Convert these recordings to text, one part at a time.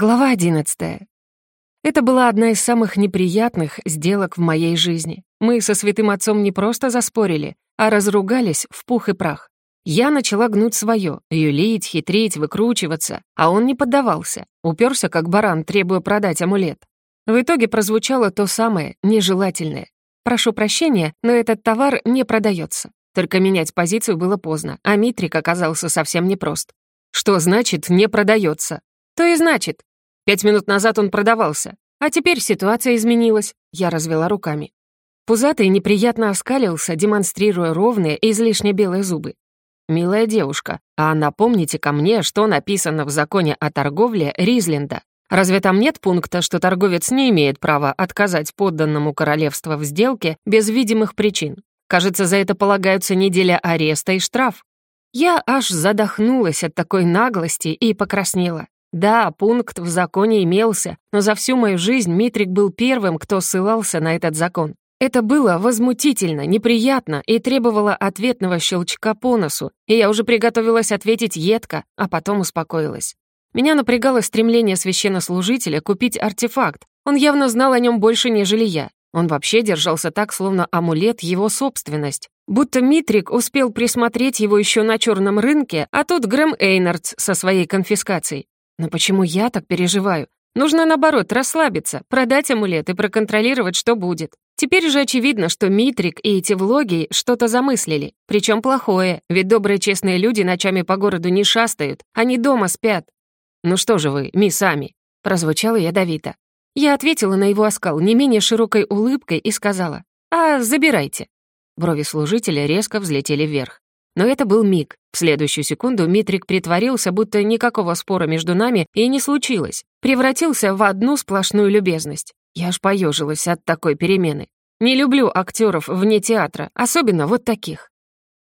Глава 11. Это была одна из самых неприятных сделок в моей жизни. Мы со святым отцом не просто заспорили, а разругались в пух и прах. Я начала гнуть свое, юлить, хитрить, выкручиваться, а он не поддавался, уперся как баран, требуя продать амулет. В итоге прозвучало то самое нежелательное. «Прошу прощения, но этот товар не продается. Только менять позицию было поздно, а Митрик оказался совсем непрост. «Что значит «не продается»? «То и значит, Пять минут назад он продавался. А теперь ситуация изменилась. Я развела руками. Пузатый неприятно оскалился, демонстрируя ровные и излишне белые зубы. «Милая девушка, а напомните ко мне, что написано в законе о торговле Ризленда. Разве там нет пункта, что торговец не имеет права отказать подданному королевства в сделке без видимых причин? Кажется, за это полагаются неделя ареста и штраф. Я аж задохнулась от такой наглости и покраснела. Да, пункт в законе имелся, но за всю мою жизнь Митрик был первым, кто ссылался на этот закон. Это было возмутительно, неприятно и требовало ответного щелчка по носу, и я уже приготовилась ответить едко, а потом успокоилась. Меня напрягало стремление священнослужителя купить артефакт. Он явно знал о нем больше, нежели я. Он вообще держался так, словно амулет — его собственность. Будто Митрик успел присмотреть его еще на черном рынке, а тут Грэм Эйнардс со своей конфискацией. Но почему я так переживаю? Нужно, наоборот, расслабиться, продать амулет и проконтролировать, что будет. Теперь же очевидно, что Митрик и эти влоги что-то замыслили. Причем плохое, ведь добрые честные люди ночами по городу не шастают, они дома спят. «Ну что же вы, мисс Ами?» — прозвучало ядовито. Я ответила на его оскал не менее широкой улыбкой и сказала «А, забирайте». Брови служителя резко взлетели вверх. Но это был миг. В следующую секунду Митрик притворился, будто никакого спора между нами и не случилось. Превратился в одну сплошную любезность. Я аж поежилась от такой перемены. Не люблю актеров вне театра, особенно вот таких.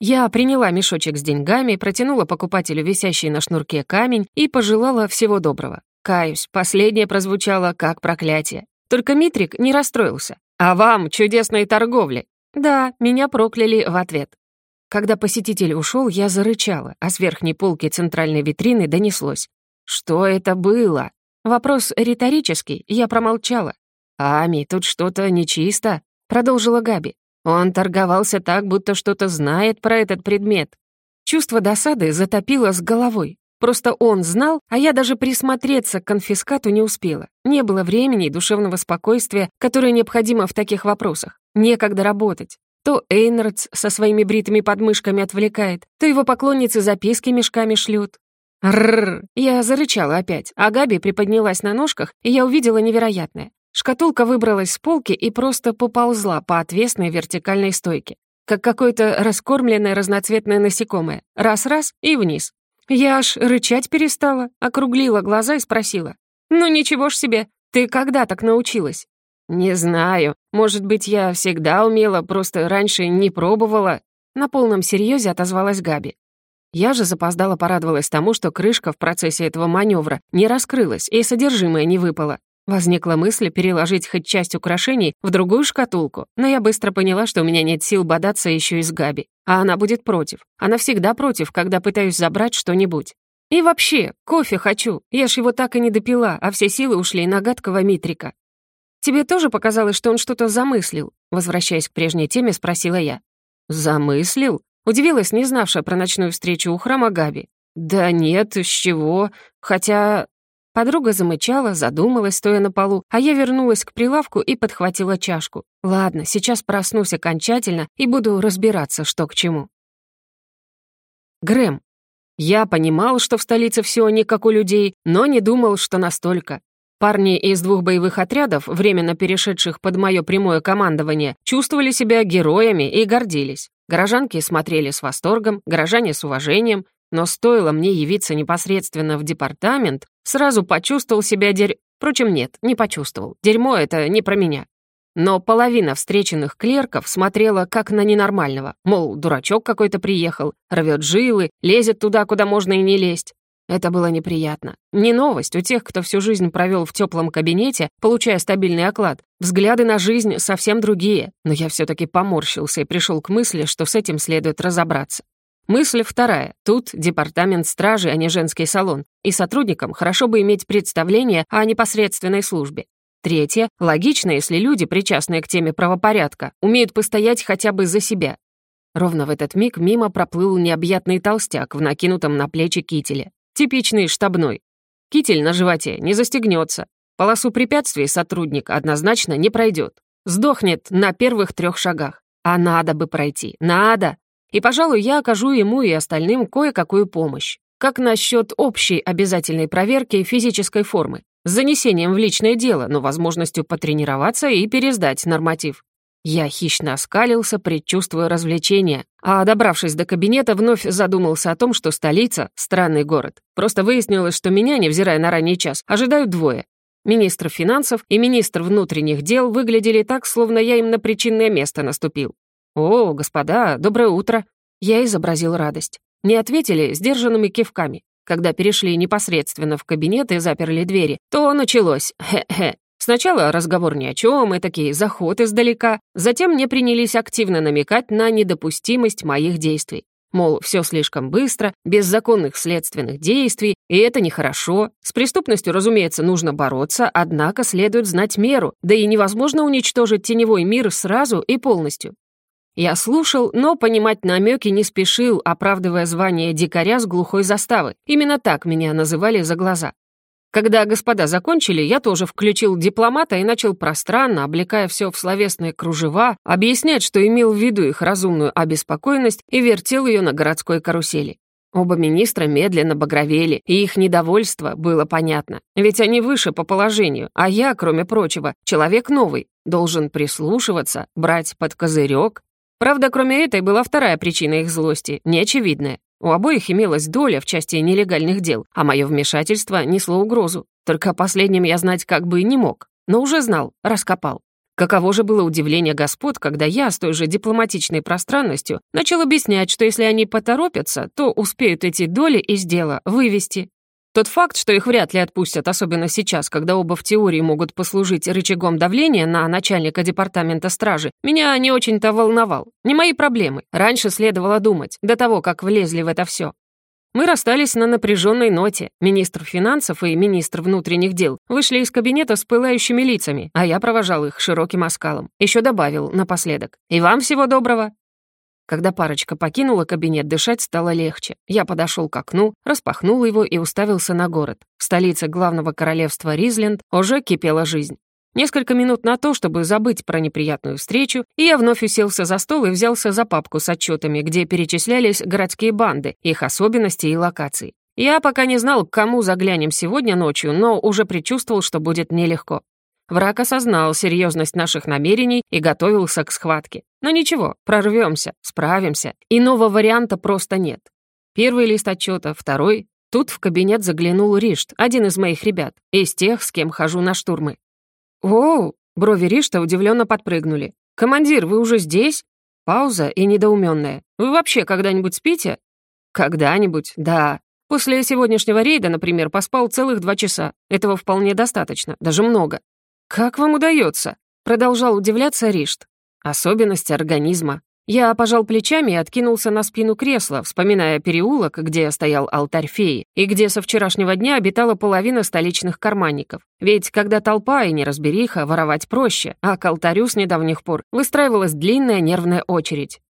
Я приняла мешочек с деньгами, протянула покупателю висящий на шнурке камень и пожелала всего доброго. Каюсь, последнее прозвучало как проклятие. Только Митрик не расстроился. «А вам чудесной торговли!» Да, меня прокляли в ответ. Когда посетитель ушел, я зарычала, а с верхней полки центральной витрины донеслось. «Что это было?» Вопрос риторический, я промолчала. «Ами, тут что-то нечисто», — продолжила Габи. «Он торговался так, будто что-то знает про этот предмет». Чувство досады затопило с головой. Просто он знал, а я даже присмотреться к конфискату не успела. Не было времени и душевного спокойствия, которое необходимо в таких вопросах. Некогда работать. То Эйнардс со своими бритыми подмышками отвлекает, то его поклонницы записки мешками шлют. Рррр, я зарычала опять, а Габи приподнялась на ножках, и я увидела невероятное. Шкатулка выбралась с полки и просто поползла по отвесной вертикальной стойке, как какое-то раскормленное разноцветное насекомое. Раз-раз и вниз. Я аж рычать перестала, округлила глаза и спросила. «Ну ничего ж себе, ты когда так научилась?» «Не знаю», может быть, я всегда умела, просто раньше не пробовала?» На полном серьезе отозвалась Габи. Я же запоздала порадовалась тому, что крышка в процессе этого маневра не раскрылась и содержимое не выпало. Возникла мысль переложить хоть часть украшений в другую шкатулку, но я быстро поняла, что у меня нет сил бодаться еще и с Габи. А она будет против. Она всегда против, когда пытаюсь забрать что-нибудь. И вообще, кофе хочу. Я ж его так и не допила, а все силы ушли на гадкого Митрика. «Тебе тоже показалось, что он что-то замыслил?» Возвращаясь к прежней теме, спросила я. «Замыслил?» Удивилась, не знавшая про ночную встречу у храма Габи. «Да нет, с чего? Хотя...» Подруга замычала, задумалась, стоя на полу, а я вернулась к прилавку и подхватила чашку. «Ладно, сейчас проснусь окончательно и буду разбираться, что к чему». Грэм. Я понимал, что в столице все не как у людей, но не думал, что настолько. Парни из двух боевых отрядов, временно перешедших под мое прямое командование, чувствовали себя героями и гордились. Горожанки смотрели с восторгом, горожане с уважением, но стоило мне явиться непосредственно в департамент, сразу почувствовал себя дерь... Впрочем, нет, не почувствовал. Дерьмо — это не про меня. Но половина встреченных клерков смотрела как на ненормального. Мол, дурачок какой-то приехал, рвет жилы, лезет туда, куда можно и не лезть. Это было неприятно. Не новость у тех, кто всю жизнь провел в теплом кабинете, получая стабильный оклад. Взгляды на жизнь совсем другие, но я все таки поморщился и пришел к мысли, что с этим следует разобраться. Мысль вторая. Тут департамент стражи, а не женский салон. И сотрудникам хорошо бы иметь представление о непосредственной службе. Третье. Логично, если люди, причастные к теме правопорядка, умеют постоять хотя бы за себя. Ровно в этот миг мимо проплыл необъятный толстяк в накинутом на плечи кителе. Типичный штабной. Китель на животе не застегнется. Полосу препятствий сотрудник однозначно не пройдет. Сдохнет на первых трех шагах. А надо бы пройти. Надо. И, пожалуй, я окажу ему и остальным кое-какую помощь. Как насчет общей обязательной проверки физической формы? С занесением в личное дело, но возможностью потренироваться и пересдать норматив. Я хищно оскалился, предчувствуя развлечения, а, добравшись до кабинета, вновь задумался о том, что столица — странный город. Просто выяснилось, что меня, невзирая на ранний час, ожидают двое. Министр финансов и министр внутренних дел выглядели так, словно я им на причинное место наступил. «О, господа, доброе утро!» Я изобразил радость. Не ответили сдержанными кивками. Когда перешли непосредственно в кабинет и заперли двери, то началось «хе-хе». Сначала разговор ни о чем и такие заход издалека, затем мне принялись активно намекать на недопустимость моих действий. Мол, все слишком быстро, без законных следственных действий, и это нехорошо. С преступностью, разумеется, нужно бороться, однако следует знать меру, да и невозможно уничтожить теневой мир сразу и полностью. Я слушал, но понимать намеки не спешил, оправдывая звание дикаря с глухой заставы. Именно так меня называли за глаза. Когда господа закончили, я тоже включил дипломата и начал пространно, облекая все в словесные кружева, объяснять, что имел в виду их разумную обеспокоенность и вертел ее на городской карусели. Оба министра медленно багровели, и их недовольство было понятно. Ведь они выше по положению, а я, кроме прочего, человек новый, должен прислушиваться, брать под козырек. Правда, кроме этой была вторая причина их злости, неочевидная. У обоих имелась доля в части нелегальных дел, а мое вмешательство несло угрозу. Только о последнем я знать как бы и не мог, но уже знал, раскопал. Каково же было удивление господ, когда я с той же дипломатичной пространностью начал объяснять, что если они поторопятся, то успеют эти доли из дела вывести. Тот факт, что их вряд ли отпустят, особенно сейчас, когда оба в теории могут послужить рычагом давления на начальника департамента стражи, меня не очень-то волновал. Не мои проблемы. Раньше следовало думать, до того, как влезли в это все. Мы расстались на напряженной ноте. Министр финансов и министр внутренних дел вышли из кабинета с пылающими лицами, а я провожал их широким оскалом. Еще добавил напоследок. «И вам всего доброго!» Когда парочка покинула кабинет, дышать стало легче. Я подошел к окну, распахнул его и уставился на город. В столице главного королевства Ризленд уже кипела жизнь. Несколько минут на то, чтобы забыть про неприятную встречу, и я вновь уселся за стол и взялся за папку с отчетами, где перечислялись городские банды, их особенности и локации. Я пока не знал, к кому заглянем сегодня ночью, но уже предчувствовал, что будет нелегко. Враг осознал серьезность наших намерений и готовился к схватке. Но ничего, прорвемся, справимся. Иного варианта просто нет. Первый лист отчета, второй. Тут в кабинет заглянул Ришт, один из моих ребят, из тех, с кем хожу на штурмы. О, — брови Ришта удивленно подпрыгнули. «Командир, вы уже здесь?» Пауза и недоуменная. «Вы вообще когда-нибудь спите?» «Когда-нибудь, да. После сегодняшнего рейда, например, поспал целых два часа. Этого вполне достаточно, даже много. «Как вам удается?» — продолжал удивляться Ришт. Особенности организма». Я пожал плечами и откинулся на спину кресла, вспоминая переулок, где стоял алтарь феи, и где со вчерашнего дня обитала половина столичных карманников. Ведь когда толпа и неразбериха, воровать проще, а к алтарю с недавних пор выстраивалась длинная нервная очередь.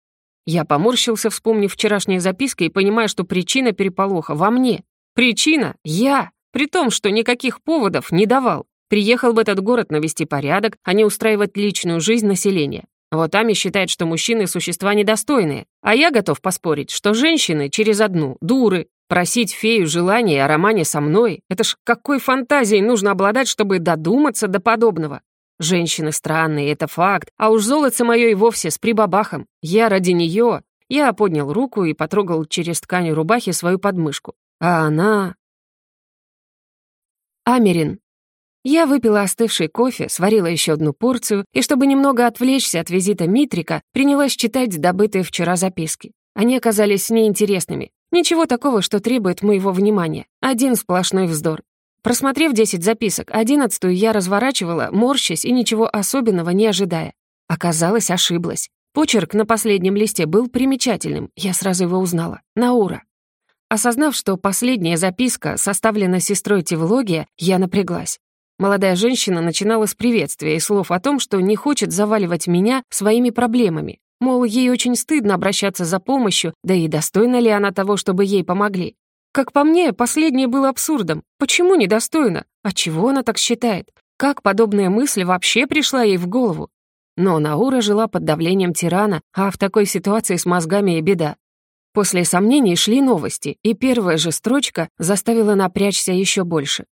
Я поморщился, вспомнив вчерашние записки и понимая, что причина переполоха во мне. Причина — я, при том, что никаких поводов не давал. Приехал в этот город навести порядок, а не устраивать личную жизнь населения. Вот Ами считает, что мужчины – существа недостойные, а я готов поспорить, что женщины через одну – дуры. Просить фею желания о романе со мной – это ж какой фантазией нужно обладать, чтобы додуматься до подобного? Женщины странные, это факт, а уж золото мое и вовсе с прибабахом. Я ради нее. Я поднял руку и потрогал через ткань рубахи свою подмышку. А она... Америн. Я выпила остывший кофе, сварила еще одну порцию и, чтобы немного отвлечься от визита Митрика, принялась читать добытые вчера записки. Они оказались неинтересными. Ничего такого, что требует моего внимания. Один сплошной вздор. Просмотрев 10 записок, одиннадцатую я разворачивала, морщась и ничего особенного не ожидая. Оказалось, ошиблась. Почерк на последнем листе был примечательным, я сразу его узнала. Наура. Осознав, что последняя записка составлена сестрой Тевлогия, я напряглась. Молодая женщина начинала с приветствия и слов о том, что не хочет заваливать меня своими проблемами. Мол, ей очень стыдно обращаться за помощью, да и достойна ли она того, чтобы ей помогли. Как по мне, последнее было абсурдом. Почему недостойно? А чего она так считает? Как подобная мысль вообще пришла ей в голову? Но Наура жила под давлением тирана, а в такой ситуации с мозгами и беда. После сомнений шли новости, и первая же строчка заставила напрячься еще больше.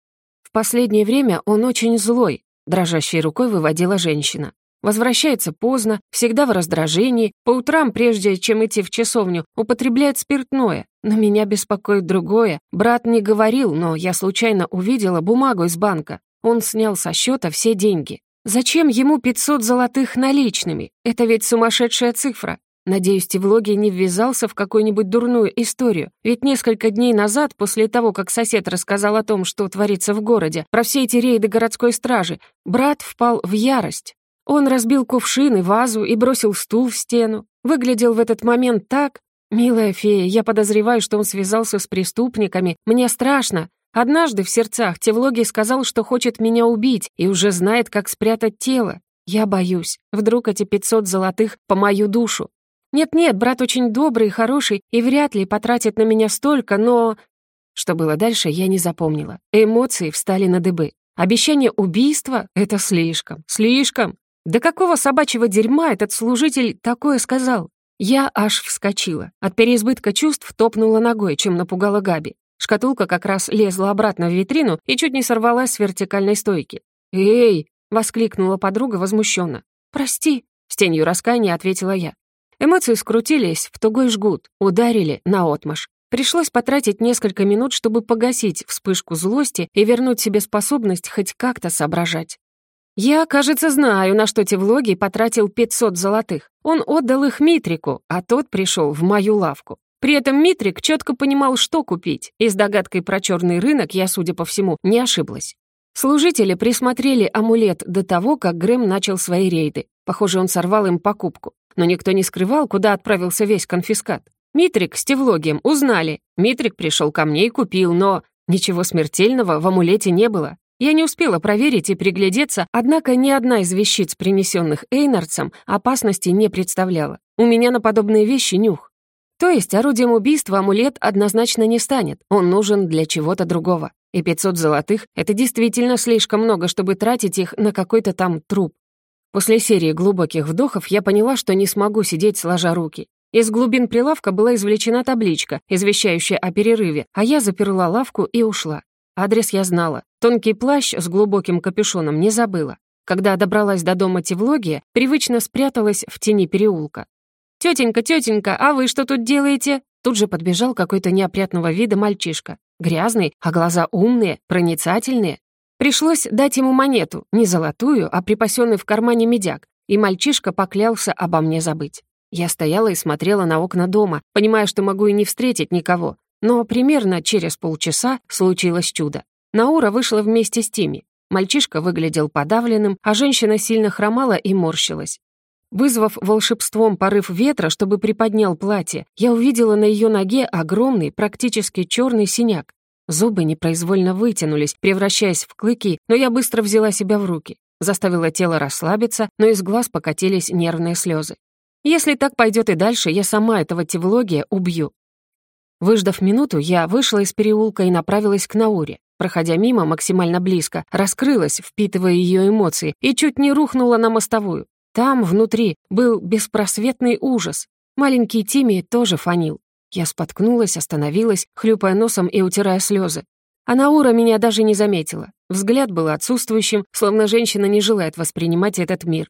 В последнее время он очень злой, дрожащей рукой выводила женщина. Возвращается поздно, всегда в раздражении, по утрам, прежде чем идти в часовню, употребляет спиртное. Но меня беспокоит другое. Брат не говорил, но я случайно увидела бумагу из банка. Он снял со счета все деньги. Зачем ему 500 золотых наличными? Это ведь сумасшедшая цифра. Надеюсь, Тевлогий не ввязался в какую-нибудь дурную историю, ведь несколько дней назад, после того, как сосед рассказал о том, что творится в городе, про все эти рейды городской стражи, брат впал в ярость. Он разбил кувшин и вазу и бросил стул в стену. Выглядел в этот момент так... «Милая фея, я подозреваю, что он связался с преступниками. Мне страшно. Однажды в сердцах Тевлогий сказал, что хочет меня убить и уже знает, как спрятать тело. Я боюсь. Вдруг эти 500 золотых по мою душу. «Нет-нет, брат очень добрый, хороший и вряд ли потратит на меня столько, но...» Что было дальше, я не запомнила. Эмоции встали на дыбы. Обещание убийства — это слишком, слишком. Да какого собачьего дерьма этот служитель такое сказал? Я аж вскочила. От переизбытка чувств топнула ногой, чем напугала Габи. Шкатулка как раз лезла обратно в витрину и чуть не сорвалась с вертикальной стойки. «Эй!» — воскликнула подруга возмущенно. «Прости!» — с тенью раскаяния ответила я. Эмоции скрутились в тугой жгут, ударили на наотмашь. Пришлось потратить несколько минут, чтобы погасить вспышку злости и вернуть себе способность хоть как-то соображать. Я, кажется, знаю, на что Тевлогий потратил 500 золотых. Он отдал их Митрику, а тот пришел в мою лавку. При этом Митрик четко понимал, что купить, и с догадкой про черный рынок я, судя по всему, не ошиблась. Служители присмотрели амулет до того, как Грэм начал свои рейды. Похоже, он сорвал им покупку. Но никто не скрывал, куда отправился весь конфискат. Митрик с Тевлогием узнали. Митрик пришел ко мне и купил, но... Ничего смертельного в амулете не было. Я не успела проверить и приглядеться, однако ни одна из вещиц, принесенных Эйнардсом, опасности не представляла. У меня на подобные вещи нюх. То есть орудием убийства амулет однозначно не станет, он нужен для чего-то другого. И 500 золотых — это действительно слишком много, чтобы тратить их на какой-то там труп. После серии глубоких вдохов я поняла, что не смогу сидеть сложа руки. Из глубин прилавка была извлечена табличка, извещающая о перерыве, а я заперла лавку и ушла. Адрес я знала. Тонкий плащ с глубоким капюшоном не забыла. Когда добралась до дома Тевлогия, привычно спряталась в тени переулка. «Тетенька, тетенька, а вы что тут делаете?» Тут же подбежал какой-то неопрятного вида мальчишка грязный, а глаза умные, проницательные. Пришлось дать ему монету, не золотую, а припасенный в кармане медяк, и мальчишка поклялся обо мне забыть. Я стояла и смотрела на окна дома, понимая, что могу и не встретить никого. Но примерно через полчаса случилось чудо. Наура вышла вместе с Тими. Мальчишка выглядел подавленным, а женщина сильно хромала и морщилась. Вызвав волшебством порыв ветра, чтобы приподнял платье, я увидела на ее ноге огромный, практически черный синяк. Зубы непроизвольно вытянулись, превращаясь в клыки, но я быстро взяла себя в руки. Заставила тело расслабиться, но из глаз покатились нервные слезы. Если так пойдет и дальше, я сама этого тевлогия убью. Выждав минуту, я вышла из переулка и направилась к Науре. Проходя мимо максимально близко, раскрылась, впитывая ее эмоции, и чуть не рухнула на мостовую. Там, внутри, был беспросветный ужас. Маленький Тимми тоже фонил. Я споткнулась, остановилась, хлюпая носом и утирая слезы. А Наура меня даже не заметила. Взгляд был отсутствующим, словно женщина не желает воспринимать этот мир.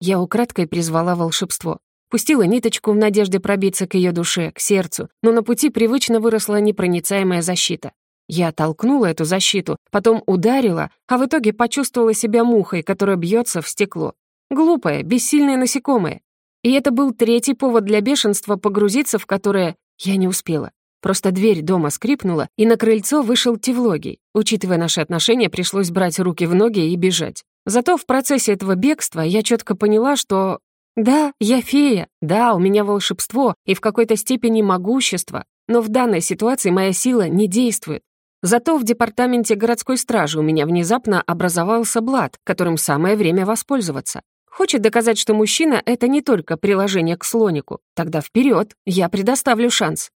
Я украдкой призвала волшебство. Пустила ниточку в надежде пробиться к ее душе, к сердцу, но на пути привычно выросла непроницаемая защита. Я толкнула эту защиту, потом ударила, а в итоге почувствовала себя мухой, которая бьется в стекло. Глупое, бессильное насекомое. И это был третий повод для бешенства погрузиться, в которое я не успела. Просто дверь дома скрипнула, и на крыльцо вышел Тевлогий. Учитывая наши отношения, пришлось брать руки в ноги и бежать. Зато в процессе этого бегства я четко поняла, что... Да, я фея, да, у меня волшебство и в какой-то степени могущество, но в данной ситуации моя сила не действует. Зато в департаменте городской стражи у меня внезапно образовался блат, которым самое время воспользоваться. Хочет доказать, что мужчина — это не только приложение к слонику. Тогда вперед, я предоставлю шанс.